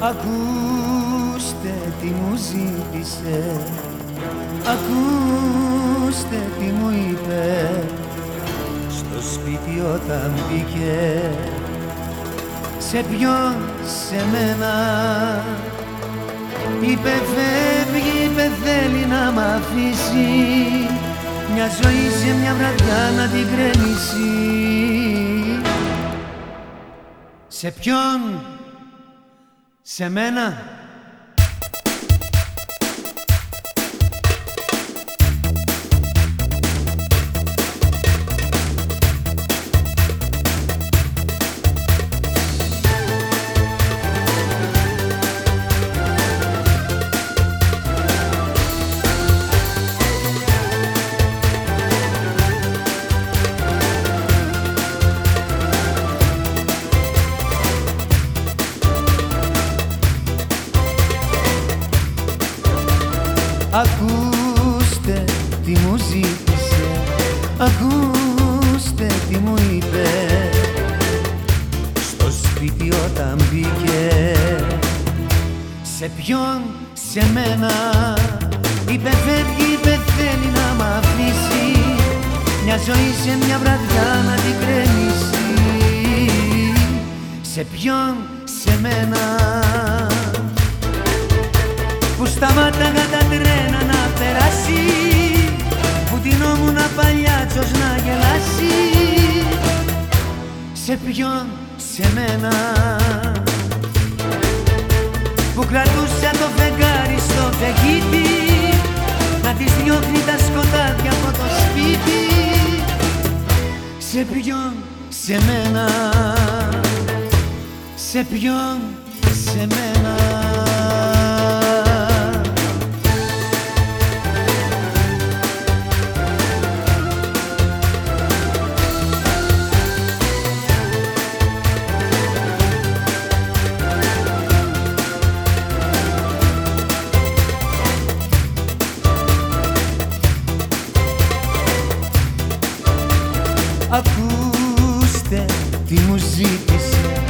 Ακούστε τι μου ζήτησε. Ακούστε τι μου είπε. Στο σπίτι όταν μπήκε Σε ποιον, σε μένα. Είπε φεύγει, είπε θέλει να μ' αφήσει. Μια ζωή σε μια βραδιά να την κρέμισει Σε ποιον, σε μένα Ακούστε τι μου ζήτησε Ακούστε τι μου είπε. Στο σπίτι όταν μπήκε Σε ποιον, σε μένα. Είπε φεύγει, είπε θέλει να μ' αφήσει. Μια ζωή σε μια βραδιά να την κρέμισει Σε ποιον, σε μένα. Που σταμάταγα τα τρένα να περάσει που τεινόμουν παλιάτσος να γελάσει. Σε ποιον, σε μένα. Που κρατούσα το φεγγάρι στο φεγγίτι. Να της διώχνει τα σκοτάδια από το σπίτι. Σε ποιον, σε μένα. Σε ποιον, σε μένα Ακούστε τι μου ζήτησε.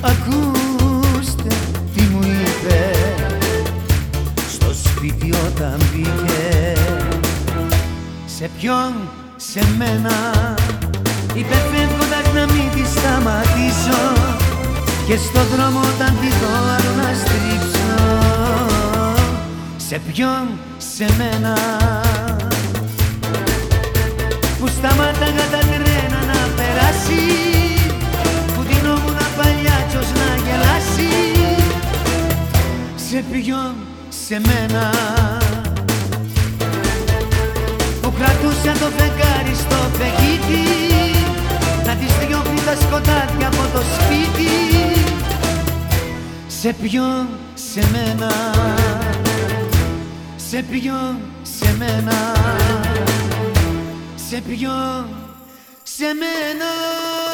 Ακούστε τι μου είπε. Στο σπίτι όταν μπήκε Σε ποιον, σε μένα. Είπε φεύγοντας να μην τη σταματήσω. Και στο δρόμο όταν τη δω άλλο να στρίψω Σε ποιον, σε μένα. Που σταμάταγα τα σε ποιον, σε μένα. Που κρατούσα το φεγγάρι στο φεγγίτι να της διώχνει τα σκοτάδια από το σπίτι. Σε ποιον, σε μένα. Σε ποιον, σε μένα. Σε ποιον, σε μένα